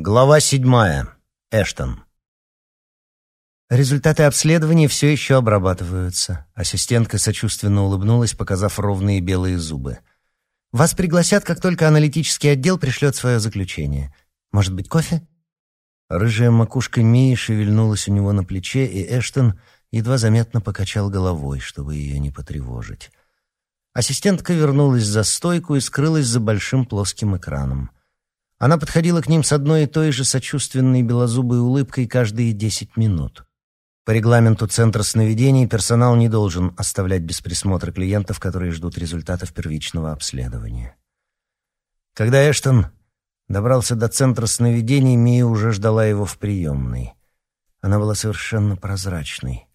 Глава седьмая. Эштон. Результаты обследования все еще обрабатываются. Ассистентка сочувственно улыбнулась, показав ровные белые зубы. Вас пригласят, как только аналитический отдел пришлет свое заключение. Может быть, кофе? Рыжая макушка Мии шевельнулась у него на плече, и Эштон едва заметно покачал головой, чтобы ее не потревожить. Ассистентка вернулась за стойку и скрылась за большим плоским экраном. Она подходила к ним с одной и той же сочувственной белозубой улыбкой каждые десять минут. По регламенту Центра сновидений персонал не должен оставлять без присмотра клиентов, которые ждут результатов первичного обследования. Когда Эштон добрался до Центра сновидений, Мия уже ждала его в приемной. Она была совершенно прозрачной.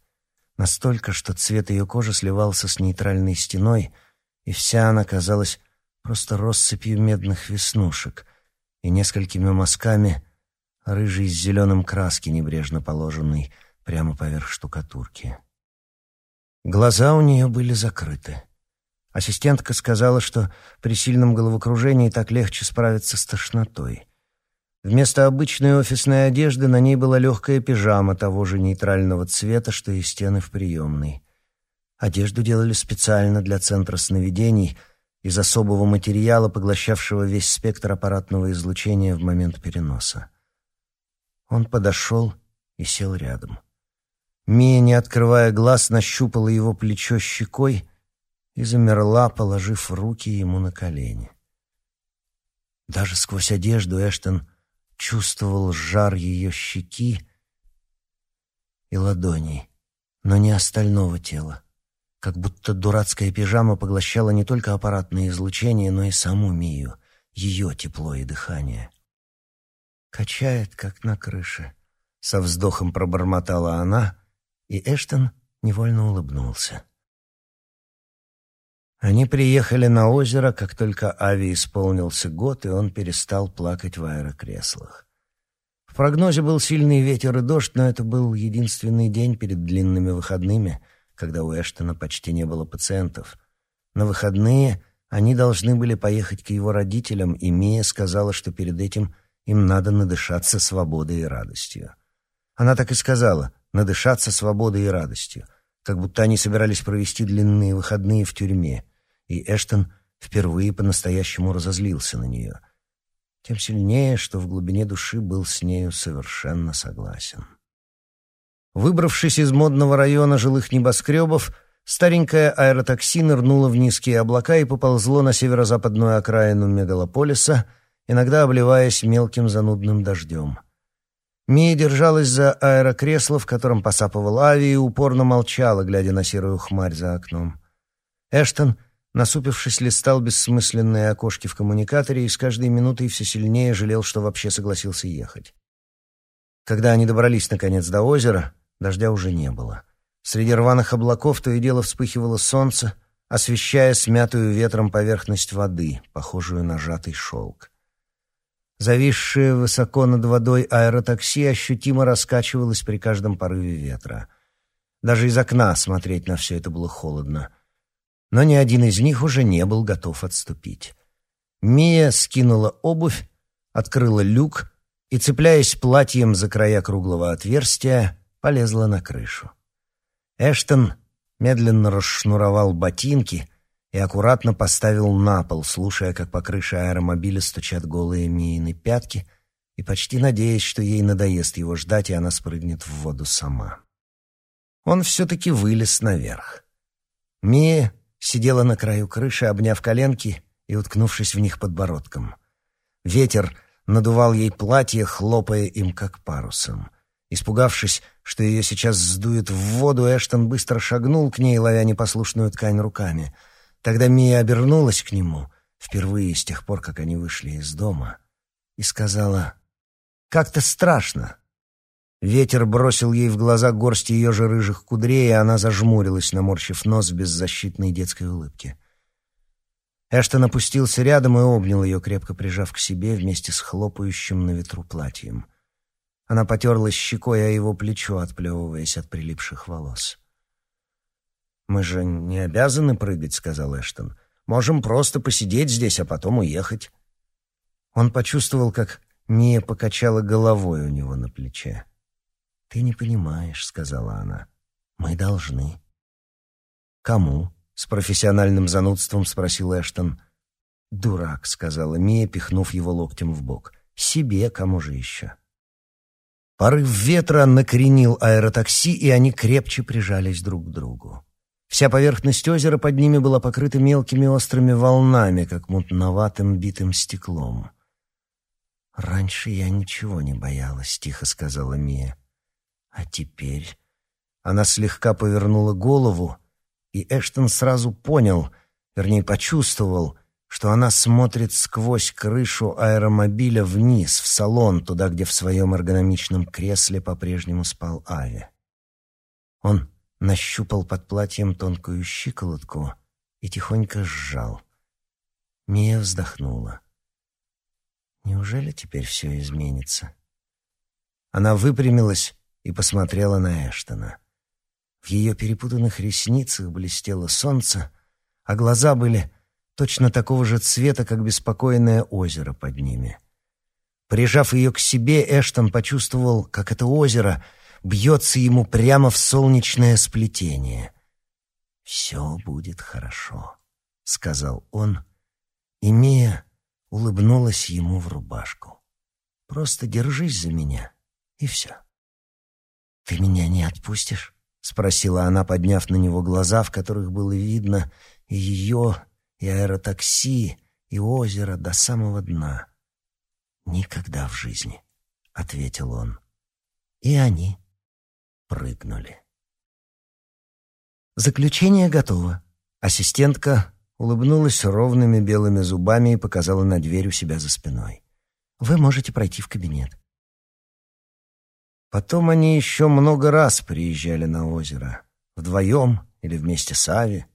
Настолько, что цвет ее кожи сливался с нейтральной стеной, и вся она казалась просто россыпью медных веснушек — и несколькими мазками рыжий с зеленым краски, небрежно положенный прямо поверх штукатурки. Глаза у нее были закрыты. Ассистентка сказала, что при сильном головокружении так легче справиться с тошнотой. Вместо обычной офисной одежды на ней была легкая пижама того же нейтрального цвета, что и стены в приемной. Одежду делали специально для центра сновидений — из особого материала, поглощавшего весь спектр аппаратного излучения в момент переноса. Он подошел и сел рядом. Мия, не открывая глаз, нащупала его плечо щекой и замерла, положив руки ему на колени. Даже сквозь одежду Эштон чувствовал жар ее щеки и ладоней, но не остального тела как будто дурацкая пижама поглощала не только аппаратное излучение, но и саму Мию, ее тепло и дыхание. «Качает, как на крыше», — со вздохом пробормотала она, и Эштон невольно улыбнулся. Они приехали на озеро, как только Ави исполнился год, и он перестал плакать в аэрокреслах. В прогнозе был сильный ветер и дождь, но это был единственный день перед длинными выходными — когда у Эштона почти не было пациентов. На выходные они должны были поехать к его родителям, и Мия сказала, что перед этим им надо надышаться свободой и радостью. Она так и сказала — надышаться свободой и радостью, как будто они собирались провести длинные выходные в тюрьме, и Эштон впервые по-настоящему разозлился на нее. Тем сильнее, что в глубине души был с нею совершенно согласен. Выбравшись из модного района жилых небоскребов, старенькое аэротакси нырнуло в низкие облака и поползло на северо-западную окраину мегалополиса, иногда обливаясь мелким занудным дождем. Мия держалась за аэрокресло, в котором посапывал Ави, и упорно молчала, глядя на серую хмарь за окном. Эштон, насупившись, листал бессмысленные окошки в коммуникаторе и с каждой минутой все сильнее жалел, что вообще согласился ехать. Когда они добрались, наконец, до озера, Дождя уже не было. Среди рваных облаков то и дело вспыхивало солнце, освещая смятую ветром поверхность воды, похожую на жатый шелк. Зависшее высоко над водой аэротакси ощутимо раскачивалось при каждом порыве ветра. Даже из окна смотреть на все это было холодно. Но ни один из них уже не был готов отступить. Мия скинула обувь, открыла люк и, цепляясь платьем за края круглого отверстия, полезла на крышу. Эштон медленно расшнуровал ботинки и аккуратно поставил на пол, слушая, как по крыше аэромобиля стучат голые Миины пятки, и почти надеясь, что ей надоест его ждать, и она спрыгнет в воду сама. Он все-таки вылез наверх. Мия сидела на краю крыши, обняв коленки и уткнувшись в них подбородком. Ветер надувал ей платье, хлопая им как парусом. Испугавшись, что ее сейчас сдует в воду, Эштон быстро шагнул к ней, ловя непослушную ткань руками. Тогда Мия обернулась к нему, впервые с тех пор, как они вышли из дома, и сказала «Как-то страшно». Ветер бросил ей в глаза горсть ее же рыжих кудрей, и она зажмурилась, наморщив нос в беззащитной детской улыбке. Эштон опустился рядом и обнял ее, крепко прижав к себе вместе с хлопающим на ветру платьем. Она потерлась щекой о его плечо, отплевываясь от прилипших волос. «Мы же не обязаны прыгать», — сказал Эштон. «Можем просто посидеть здесь, а потом уехать». Он почувствовал, как Мия покачала головой у него на плече. «Ты не понимаешь», — сказала она. «Мы должны». «Кому?» — с профессиональным занудством спросил Эштон. «Дурак», — сказала Мия, пихнув его локтем в бок. «Себе, кому же еще?» Порыв ветра накренил аэротакси, и они крепче прижались друг к другу. Вся поверхность озера под ними была покрыта мелкими острыми волнами, как мутноватым битым стеклом. «Раньше я ничего не боялась», — тихо сказала Мия. «А теперь...» Она слегка повернула голову, и Эштон сразу понял, вернее, почувствовал, что она смотрит сквозь крышу аэромобиля вниз, в салон, туда, где в своем эргономичном кресле по-прежнему спал Ави. Он нащупал под платьем тонкую щиколотку и тихонько сжал. Мия вздохнула. Неужели теперь все изменится? Она выпрямилась и посмотрела на Эштона. В ее перепутанных ресницах блестело солнце, а глаза были точно такого же цвета, как беспокойное озеро под ними. Прижав ее к себе, Эштон почувствовал, как это озеро бьется ему прямо в солнечное сплетение. «Все будет хорошо», — сказал он, и Мия улыбнулась ему в рубашку. «Просто держись за меня, и все». «Ты меня не отпустишь?» — спросила она, подняв на него глаза, в которых было видно ее, и аэротакси, и озеро до самого дна. «Никогда в жизни», — ответил он. И они прыгнули. Заключение готово. Ассистентка улыбнулась ровными белыми зубами и показала на дверь у себя за спиной. «Вы можете пройти в кабинет». Потом они еще много раз приезжали на озеро. Вдвоем или вместе с Ави.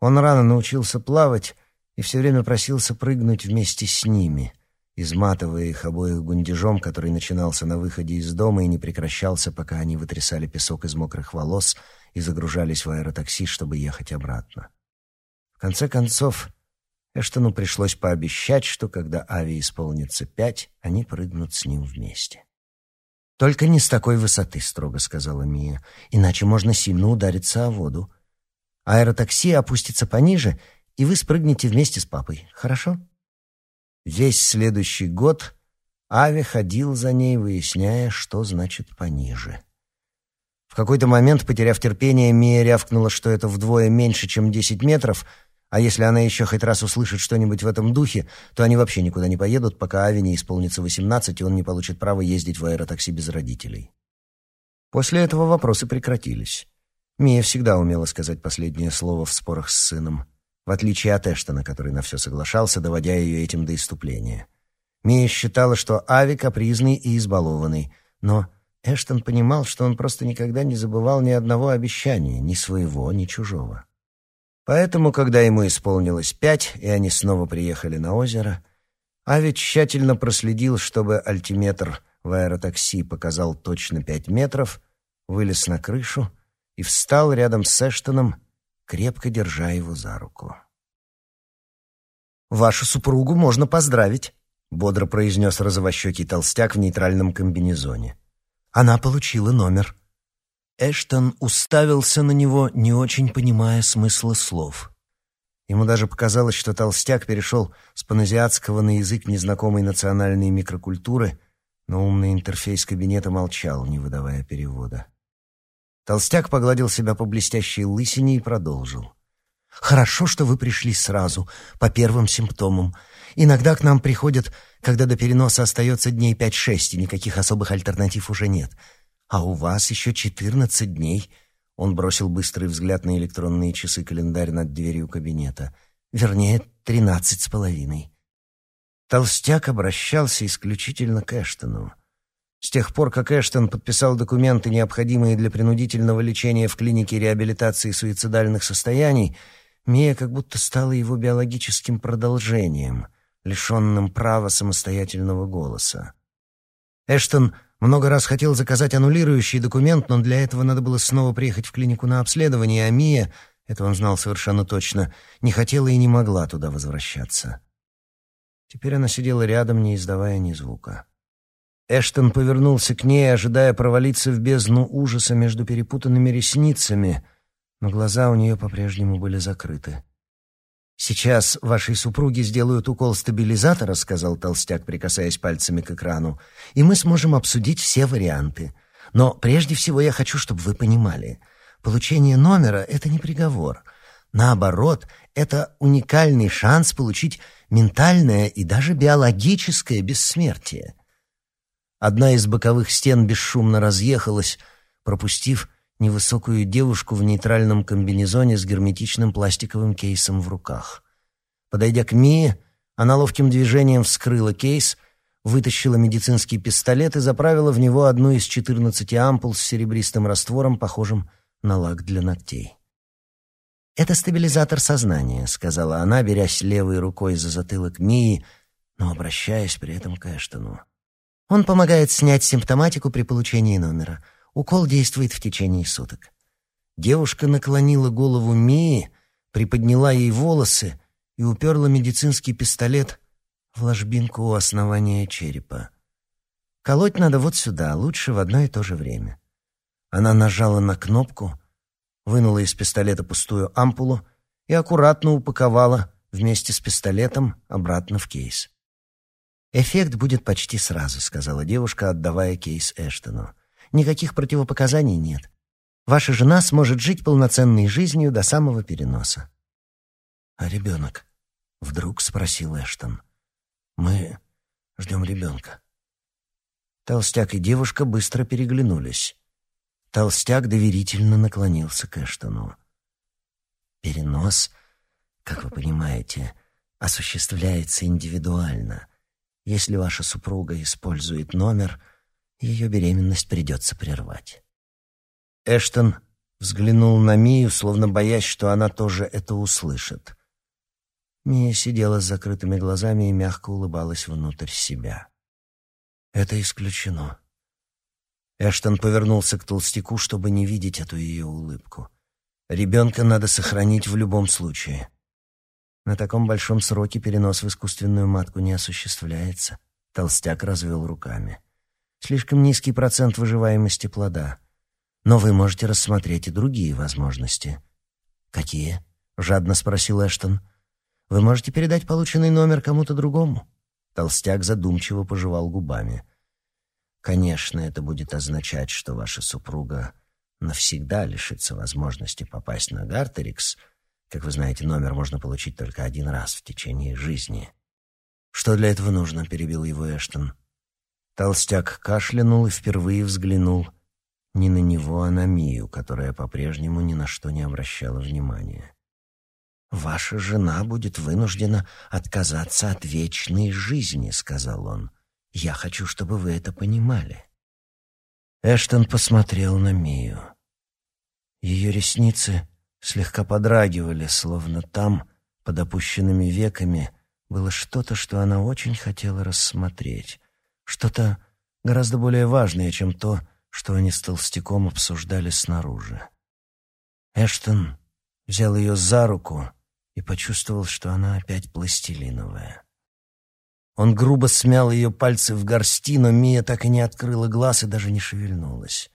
Он рано научился плавать и все время просился прыгнуть вместе с ними, изматывая их обоих гундежом, который начинался на выходе из дома и не прекращался, пока они вытрясали песок из мокрых волос и загружались в аэротакси, чтобы ехать обратно. В конце концов, Эштону пришлось пообещать, что когда Ави исполнится пять, они прыгнут с ним вместе. «Только не с такой высоты», — строго сказала Мия, «иначе можно сильно удариться о воду. Аэротакси опустится пониже, и вы спрыгнете вместе с папой, хорошо?» Весь следующий год Ави ходил за ней, выясняя, что значит «пониже». В какой-то момент, потеряв терпение, Мия рявкнула, что это вдвое меньше, чем десять метров — а если она еще хоть раз услышит что-нибудь в этом духе, то они вообще никуда не поедут, пока Ави не исполнится 18, и он не получит права ездить в аэротакси без родителей. После этого вопросы прекратились. Мия всегда умела сказать последнее слово в спорах с сыном, в отличие от Эштона, который на все соглашался, доводя ее этим до иступления. Мия считала, что Ави капризный и избалованный, но Эштон понимал, что он просто никогда не забывал ни одного обещания, ни своего, ни чужого. Поэтому, когда ему исполнилось пять, и они снова приехали на озеро, Ави тщательно проследил, чтобы альтиметр в аэротакси показал точно пять метров, вылез на крышу и встал рядом с Эштоном, крепко держа его за руку. «Вашу супругу можно поздравить», — бодро произнес розовощекий толстяк в нейтральном комбинезоне. «Она получила номер». Эштон уставился на него, не очень понимая смысла слов. Ему даже показалось, что толстяк перешел с паназиатского на язык незнакомой национальной микрокультуры, но умный интерфейс кабинета молчал, не выдавая перевода. Толстяк погладил себя по блестящей лысине и продолжил. «Хорошо, что вы пришли сразу, по первым симптомам. Иногда к нам приходят, когда до переноса остается дней пять-шесть, и никаких особых альтернатив уже нет. А у вас еще четырнадцать дней. Он бросил быстрый взгляд на электронные часы-календарь над дверью кабинета. Вернее, тринадцать с половиной. Толстяк обращался исключительно к Эштону. С тех пор, как Эштон подписал документы, необходимые для принудительного лечения в клинике реабилитации суицидальных состояний, Мия как будто стала его биологическим продолжением, лишенным права самостоятельного голоса. Эштон много раз хотел заказать аннулирующий документ, но для этого надо было снова приехать в клинику на обследование, а Мия, это он знал совершенно точно, не хотела и не могла туда возвращаться. Теперь она сидела рядом, не издавая ни звука. Эштон повернулся к ней, ожидая провалиться в бездну ужаса между перепутанными ресницами, но глаза у нее по-прежнему были закрыты. «Сейчас вашей супруге сделают укол стабилизатора», — сказал толстяк, прикасаясь пальцами к экрану, «и мы сможем обсудить все варианты. Но прежде всего я хочу, чтобы вы понимали, получение номера — это не приговор. Наоборот, это уникальный шанс получить ментальное и даже биологическое бессмертие. Одна из боковых стен бесшумно разъехалась, пропустив невысокую девушку в нейтральном комбинезоне с герметичным пластиковым кейсом в руках. Подойдя к Мии, она ловким движением вскрыла кейс, вытащила медицинский пистолет и заправила в него одну из четырнадцати ампул с серебристым раствором, похожим на лак для ногтей. «Это стабилизатор сознания», — сказала она, берясь левой рукой за затылок Мии, но обращаясь при этом к Эштону. Он помогает снять симптоматику при получении номера. Укол действует в течение суток. Девушка наклонила голову Мии, приподняла ей волосы и уперла медицинский пистолет в ложбинку у основания черепа. Колоть надо вот сюда, лучше в одно и то же время. Она нажала на кнопку, вынула из пистолета пустую ампулу и аккуратно упаковала вместе с пистолетом обратно в кейс. «Эффект будет почти сразу», — сказала девушка, отдавая кейс Эштону. «Никаких противопоказаний нет. Ваша жена сможет жить полноценной жизнью до самого переноса». «А ребенок?» — вдруг спросил Эштон. «Мы ждем ребенка». Толстяк и девушка быстро переглянулись. Толстяк доверительно наклонился к Эштону. «Перенос, как вы понимаете, осуществляется индивидуально. Если ваша супруга использует номер, ее беременность придется прервать. Эштон взглянул на Мию, словно боясь, что она тоже это услышит. Мия сидела с закрытыми глазами и мягко улыбалась внутрь себя. «Это исключено». Эштон повернулся к толстяку, чтобы не видеть эту ее улыбку. «Ребенка надо сохранить в любом случае». На таком большом сроке перенос в искусственную матку не осуществляется. Толстяк развел руками. Слишком низкий процент выживаемости плода. Но вы можете рассмотреть и другие возможности. Какие? жадно спросил Эштон. Вы можете передать полученный номер кому-то другому? Толстяк задумчиво пожевал губами. Конечно, это будет означать, что ваша супруга навсегда лишится возможности попасть на Гартерикс — как вы знаете, номер можно получить только один раз в течение жизни. Что для этого нужно, перебил его Эштон. Толстяк кашлянул и впервые взглянул не на него, а на Мию, которая по-прежнему ни на что не обращала внимания. «Ваша жена будет вынуждена отказаться от вечной жизни», — сказал он. «Я хочу, чтобы вы это понимали». Эштон посмотрел на Мию. Ее ресницы слегка подрагивали, словно там, под опущенными веками, было что-то, что она очень хотела рассмотреть. Что-то гораздо более важное, чем то, что они с толстяком обсуждали снаружи. Эштон взял ее за руку и почувствовал, что она опять пластилиновая. Он грубо смял ее пальцы в горсти, но Мия так и не открыла глаз и даже не шевельнулась.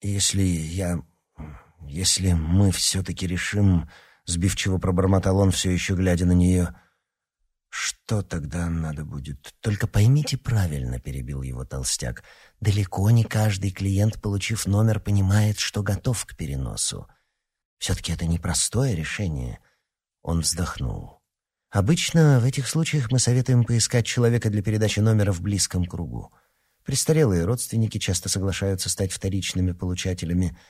«Если я если мы все-таки решим...» — сбивчиво пробормотал он, все еще глядя на нее. «Что тогда надо будет? Только поймите правильно», — перебил его толстяк. «Далеко не каждый клиент, получив номер, понимает, что готов к переносу. Все-таки это непростое решение». Он вздохнул. «Обычно в этих случаях мы советуем поискать человека для передачи номера в близком кругу. Престарелые родственники часто соглашаются стать вторичными получателями —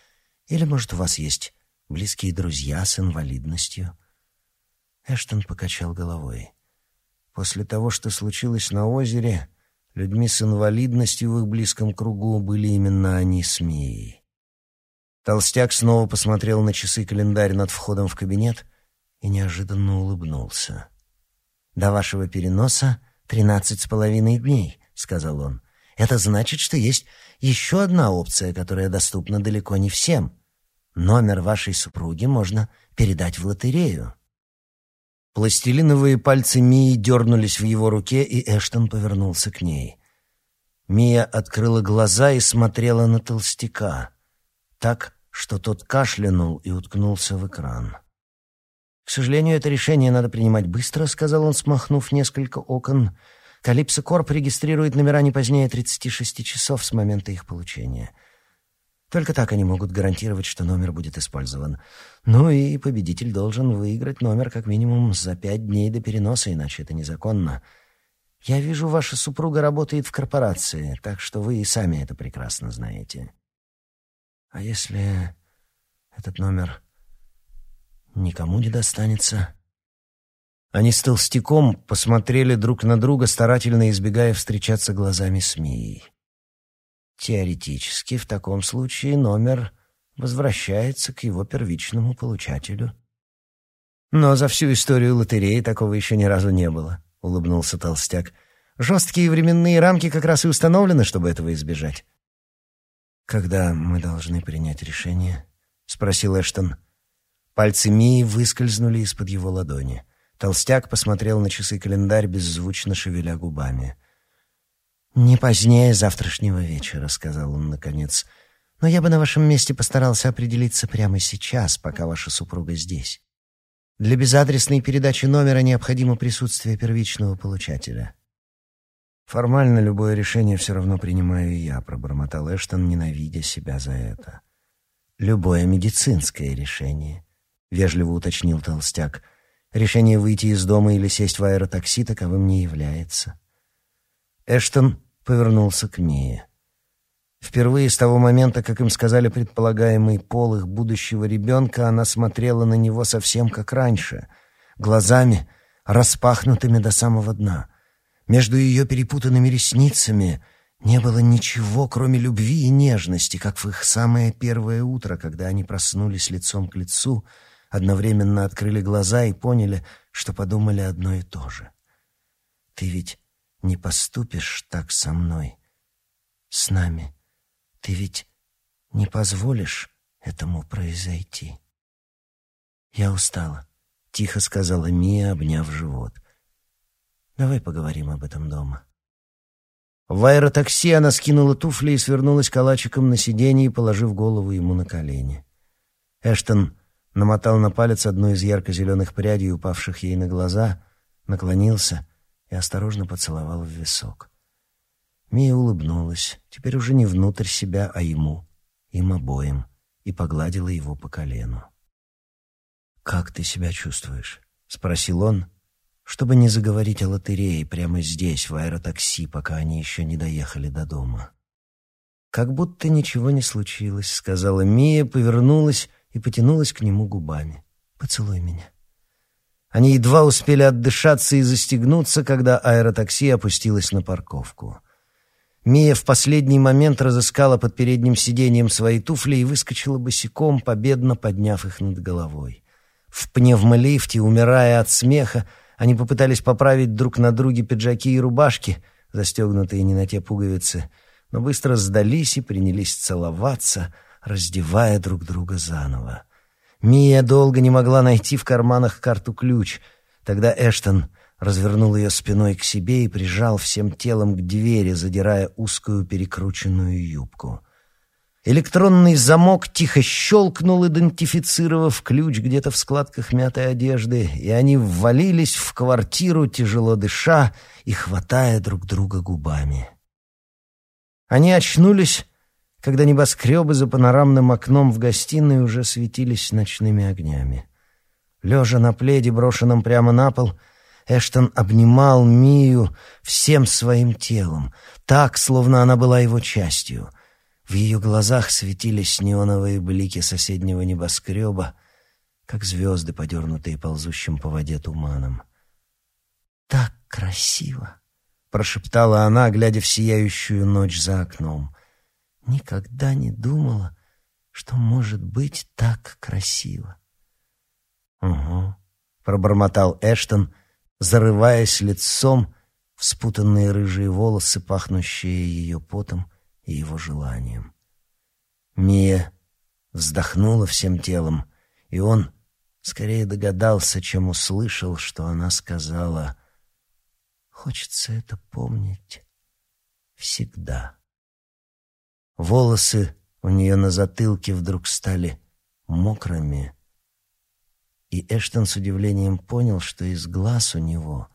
или, может, у вас есть близкие друзья с инвалидностью?» Эштон покачал головой. После того, что случилось на озере, людьми с инвалидностью в их близком кругу были именно они с Мией. Толстяк снова посмотрел на часы-календарь над входом в кабинет и неожиданно улыбнулся. «До вашего переноса тринадцать с половиной дней», — сказал он. «Это значит, что есть еще одна опция, которая доступна далеко не всем. Номер вашей супруги можно передать в лотерею». Пластилиновые пальцы Мии дернулись в его руке, и Эштон повернулся к ней. Мия открыла глаза и смотрела на толстяка, так, что тот кашлянул и уткнулся в экран. «К сожалению, это решение надо принимать быстро», — сказал он, смахнув несколько окон. «Калипсо Корп регистрирует номера не позднее 36 часов с момента их получения». Только так они могут гарантировать, что номер будет использован. Ну и победитель должен выиграть номер как минимум за пять дней до переноса, иначе это незаконно. Я вижу, ваша супруга работает в корпорации, так что вы и сами это прекрасно знаете. А если этот номер никому не достанется? Они с толстяком посмотрели друг на друга, старательно избегая встречаться глазами с Мией. Теоретически, в таком случае номер возвращается к его первичному получателю. Но за всю историю лотереи такого еще ни разу не было, — улыбнулся толстяк. Жесткие временные рамки как раз и установлены, чтобы этого избежать. «Когда мы должны принять решение?» — спросил Эштон. Пальцы Мии выскользнули из-под его ладони. Толстяк посмотрел на часы-календарь, беззвучно шевеля губами — «Не позднее завтрашнего вечера», — сказал он наконец. «Но я бы на вашем месте постарался определиться прямо сейчас, пока ваша супруга здесь. Для безадресной передачи номера необходимо присутствие первичного получателя». «Формально любое решение все равно принимаю я», — пробормотал Эштон, ненавидя себя за это. «Любое медицинское решение», — вежливо уточнил толстяк. «Решение выйти из дома или сесть в аэротакси таковым не является». Эштон повернулся к Мие. Впервые с того момента, как им сказали предполагаемый пол их будущего ребенка, она смотрела на него совсем как раньше, глазами, распахнутыми до самого дна. Между ее перепутанными ресницами не было ничего, кроме любви и нежности, как в их самое первое утро, когда они проснулись лицом к лицу, одновременно открыли глаза и поняли, что подумали одно и то же. «Ты ведь не поступишь так со мной, с нами. Ты ведь не позволишь этому произойти. Я устала, тихо сказала Мия, обняв живот. Давай поговорим об этом дома. В аэротакси она скинула туфли и свернулась калачиком на сиденье, положив голову ему на колени. Эштон намотал на палец одну из ярко-зеленых прядей, упавших ей на глаза, наклонился и осторожно поцеловал в висок. Мия улыбнулась, теперь уже не внутрь себя, а ему, им обоим, и погладила его по колену. «Как ты себя чувствуешь?» — спросил он, чтобы не заговорить о лотерее прямо здесь, в аэротакси, пока они еще не доехали до дома. «Как будто ничего не случилось», — сказала Мия, повернулась и потянулась к нему губами. «Поцелуй меня». Они едва успели отдышаться и застегнуться, когда аэротакси опустилось на парковку. Мия в последний момент разыскала под передним сиденьем свои туфли и выскочила босиком, победно подняв их над головой. В пневмолифте, умирая от смеха, они попытались поправить друг на друге пиджаки и рубашки, застегнутые не на те пуговицы, но быстро сдались и принялись целоваться, раздевая друг друга заново. Мия долго не могла найти в карманах карту-ключ. Тогда Эштон развернул ее спиной к себе и прижал всем телом к двери, задирая узкую перекрученную юбку. Электронный замок тихо щелкнул, идентифицировав ключ где-то в складках мятой одежды, и они ввалились в квартиру, тяжело дыша и хватая друг друга губами. Они очнулись когда небоскребы за панорамным окном в гостиной уже светились ночными огнями. Лежа на пледе, брошенном прямо на пол, Эштон обнимал Мию всем своим телом, так, словно она была его частью. В ее глазах светились неоновые блики соседнего небоскреба, как звезды, подернутые ползущим по воде туманом. «Так красиво!» — прошептала она, глядя в сияющую ночь за окном никогда не думала, что может быть так красиво. «Угу», — пробормотал Эштон, зарываясь лицом в спутанные рыжие волосы, пахнущие ее потом и его желанием. Мия вздохнула всем телом, и он скорее догадался, чем услышал, что она сказала. «Хочется это помнить Всегда. Волосы у нее на затылке вдруг стали мокрыми, и Эштон с удивлением понял, что из глаз у него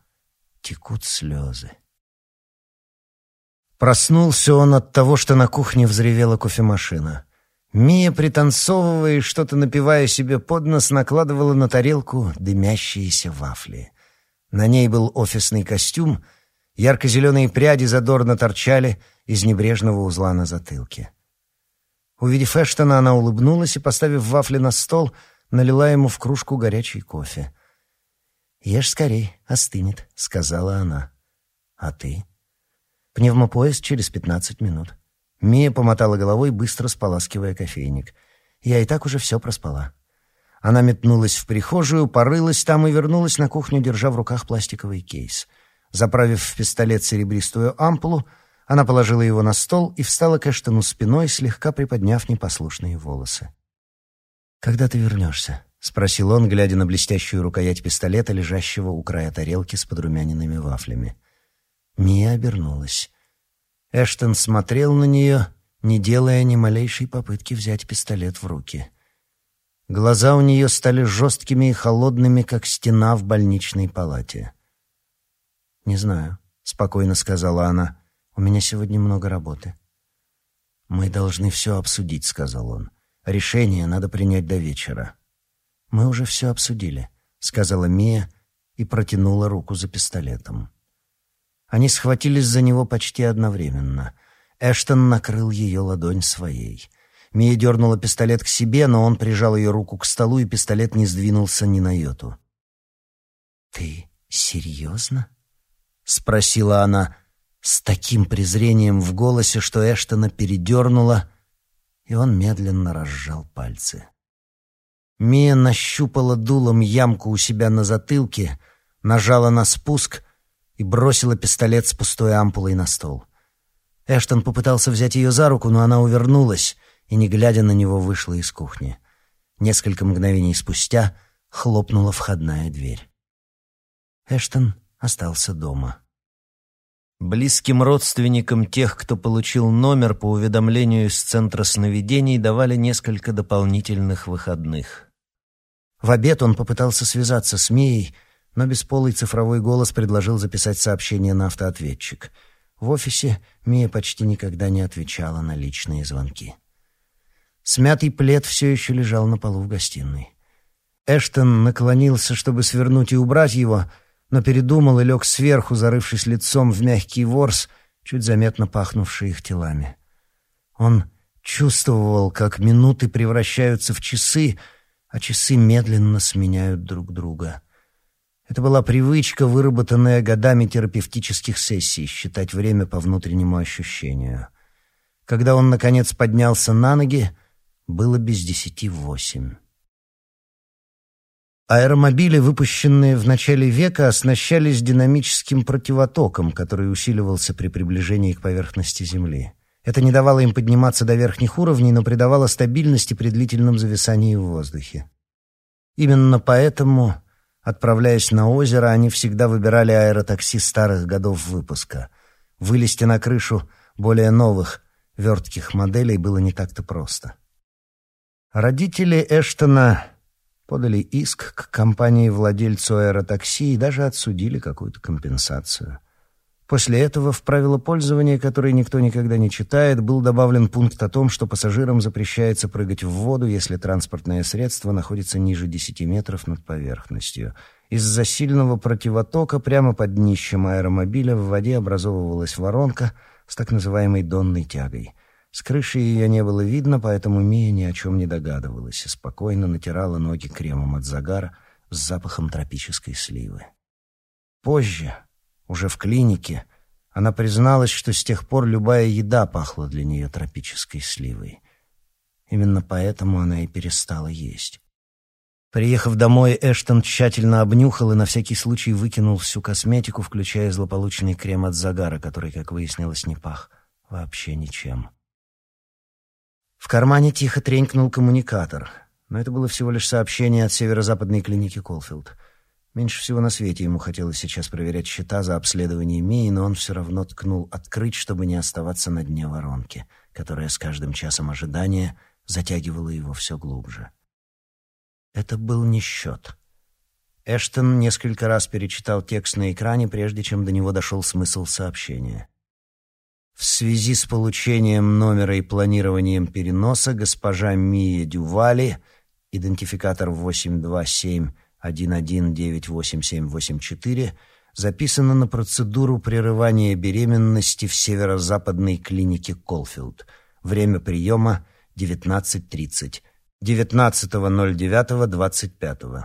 текут слезы. Проснулся он от того, что на кухне взревела кофемашина. Мия, пританцовывая и что-то напивая себе под нос, накладывала на тарелку дымящиеся вафли. На ней был офисный костюм, ярко-зеленые пряди задорно торчали из небрежного узла на затылке. Увидев Эштона, она улыбнулась и, поставив вафли на стол, налила ему в кружку горячий кофе. «Ешь скорей, остынет», — сказала она. «А ты?» «Пневмопоезд через пятнадцать минут». Мия помотала головой, быстро споласкивая кофейник. «Я и так уже все проспала». Она метнулась в прихожую, порылась там и вернулась на кухню, держа в руках пластиковый кейс. Заправив в пистолет серебристую ампулу, она положила его на стол и встала к Эштону спиной, слегка приподняв непослушные волосы. «Когда ты вернешься?» — спросил он, глядя на блестящую рукоять пистолета, лежащего у края тарелки с подрумяненными вафлями. Мия обернулась. Эштон смотрел на нее, не делая ни малейшей попытки взять пистолет в руки. Глаза у нее стали жесткими и холодными, как стена в больничной палате. «Не знаю», — спокойно сказала она. «У меня сегодня много работы». «Мы должны все обсудить», — сказал он. Решение надо принять до вечера. Мы уже все обсудили, сказала Мия и протянула руку за пистолетом. Они схватились за него почти одновременно. Эштон накрыл ее ладонь своей. Мия дернула пистолет к себе, но он прижал ее руку к столу, и пистолет не сдвинулся ни на йоту. «Ты серьезно?» — спросила она с таким презрением в голосе, что Эштона передернула, и он медленно разжал пальцы. Мия нащупала дулом ямку у себя на затылке, нажала на спуск и бросила пистолет с пустой ампулой на стол. Эштон попытался взять ее за руку, но она увернулась и, не глядя на него, вышла из кухни. Несколько мгновений спустя хлопнула входная дверь. Эштон остался дома. Близким родственникам тех, кто получил номер по уведомлению из Центра сновидений, давали несколько дополнительных выходных. В обед он попытался связаться с Мией, но бесполый цифровой голос предложил записать сообщение на автоответчик. В офисе Мия почти никогда не отвечала на личные звонки. Смятый плед все еще лежал на полу в гостиной. Эштон наклонился, чтобы свернуть и убрать его — но передумал и лег сверху, зарывшись лицом в мягкий ворс, чуть заметно пахнувший их телами. Он чувствовал, как минуты превращаются в часы, а часы медленно сменяют друг друга. Это была привычка, выработанная годами терапевтических сессий, считать время по внутреннему ощущению. Когда он, наконец, поднялся на ноги, было без десяти восемь. Аэромобили, выпущенные в начале века, оснащались динамическим противотоком, который усиливался при приближении к поверхности Земли. Это не давало им подниматься до верхних уровней, но придавало стабильности при длительном зависании в воздухе. Именно поэтому, отправляясь на озеро, они всегда выбирали аэротакси старых годов выпуска. Вылезти на крышу более новых, вертких моделей было не так-то просто. Родители Эштона подали иск к компании-владельцу аэротакси и даже отсудили какую-то компенсацию. После этого в правила пользования, которые никто никогда не читает, был добавлен пункт о том, что пассажирам запрещается прыгать в воду, если транспортное средство находится ниже 10 метров над поверхностью. Из-за сильного противотока прямо под днищем аэромобиля в воде образовывалась воронка с так называемой донной тягой — с крыши ее не было видно, поэтому Мия ни о чем не догадывалась и спокойно натирала ноги кремом от загара с запахом тропической сливы. Позже, уже в клинике, она призналась, что с тех пор любая еда пахла для нее тропической сливой. Именно поэтому она и перестала есть. Приехав домой, Эштон тщательно обнюхал и на всякий случай выкинул всю косметику, включая злополучный крем от загара, который, как выяснилось, не пах вообще ничем. В кармане тихо тренькнул коммуникатор, но это было всего лишь сообщение от северо-западной клиники Колфилд. Меньше всего на свете ему хотелось сейчас проверять счета за обследование Мии, но он все равно ткнул «открыть», чтобы не оставаться на дне воронки, которая с каждым часом ожидания затягивала его все глубже. Это был не счет. Эштон несколько раз перечитал текст на экране, прежде чем до него дошел смысл сообщения. В связи с получением номера и планированием переноса госпожа Мия Дювали, идентификатор 827-1198-784, записана на процедуру прерывания беременности в северо-западной клинике Колфилд. Время приема 19.30. 19.09.25.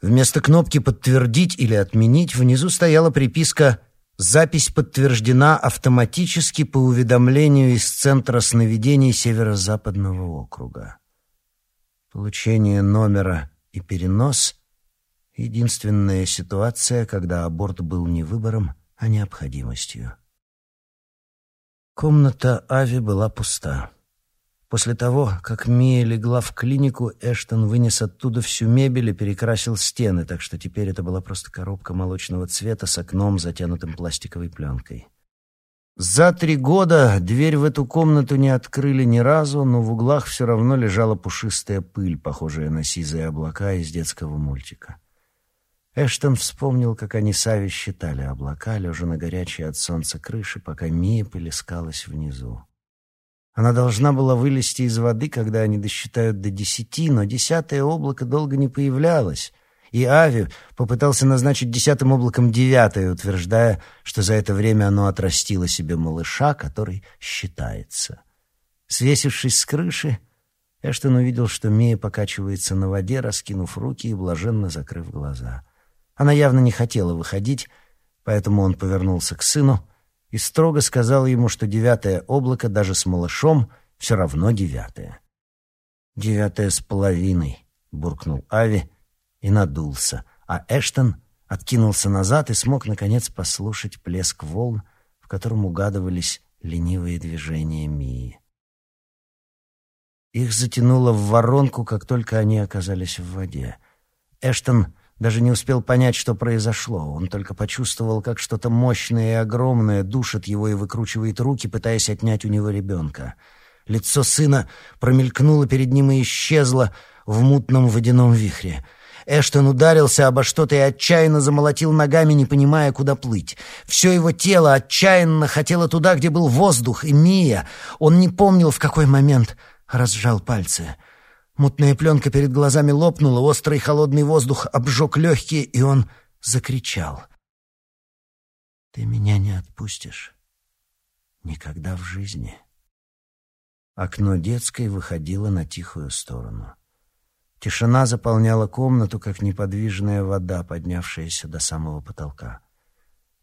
Вместо кнопки «Подтвердить» или «Отменить» внизу стояла приписка «Запись подтверждена автоматически по уведомлению из Центра сновидений Северо-Западного округа». Получение номера и перенос — единственная ситуация, когда аборт был не выбором, а необходимостью. Комната Ави была пуста. После того, как Мия легла в клинику, Эштон вынес оттуда всю мебель и перекрасил стены, так что теперь это была просто коробка молочного цвета с окном, затянутым пластиковой пленкой. За три года дверь в эту комнату не открыли ни разу, но в углах все равно лежала пушистая пыль, похожая на сизые облака из детского мультика. Эштон вспомнил, как они с Ави считали облака, лежа на горячей от солнца крыше, пока Мия полискалась внизу. Она должна была вылезти из воды, когда они досчитают до десяти, но десятое облако долго не появлялось, и Ави попытался назначить десятым облаком девятое, утверждая, что за это время оно отрастило себе малыша, который считается. Свесившись с крыши, Эштон увидел, что Мия покачивается на воде, раскинув руки и блаженно закрыв глаза. Она явно не хотела выходить, поэтому он повернулся к сыну и строго сказал ему, что девятое облако даже с малышом все равно девятое. «Девятое с половиной», — буркнул Ави и надулся, а Эштон откинулся назад и смог, наконец, послушать плеск волн, в котором угадывались ленивые движения Мии. Их затянуло в воронку, как только они оказались в воде. Эштон даже не успел понять, что произошло. Он только почувствовал, как что-то мощное и огромное душит его и выкручивает руки, пытаясь отнять у него ребенка. Лицо сына промелькнуло перед ним и исчезло в мутном водяном вихре. Эштон ударился обо что-то и отчаянно замолотил ногами, не понимая, куда плыть. Все его тело отчаянно хотело туда, где был воздух и Мия. Он не помнил, в какой момент разжал пальцы — Мутная пленка перед глазами лопнула, острый холодный воздух обжег легкие, и он закричал. «Ты меня не отпустишь. Никогда в жизни». Окно детской выходило на тихую сторону. Тишина заполняла комнату, как неподвижная вода, поднявшаяся до самого потолка.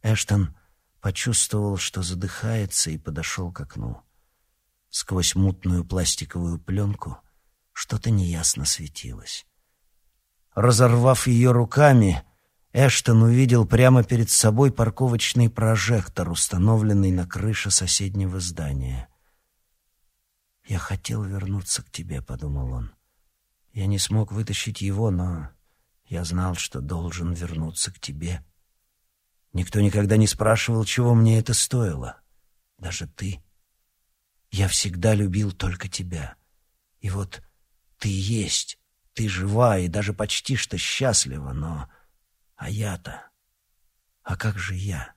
Эштон почувствовал, что задыхается, и подошел к окну. Сквозь мутную пластиковую пленку — что-то неясно светилось. Разорвав ее руками, Эштон увидел прямо перед собой парковочный прожектор, установленный на крыше соседнего здания. «Я хотел вернуться к тебе», — подумал он. «Я не смог вытащить его, но я знал, что должен вернуться к тебе. Никто никогда не спрашивал, чего мне это стоило. Даже ты. Я всегда любил только тебя. И вот ты есть, ты жива и даже почти что счастлива, но... А я-то... А как же я?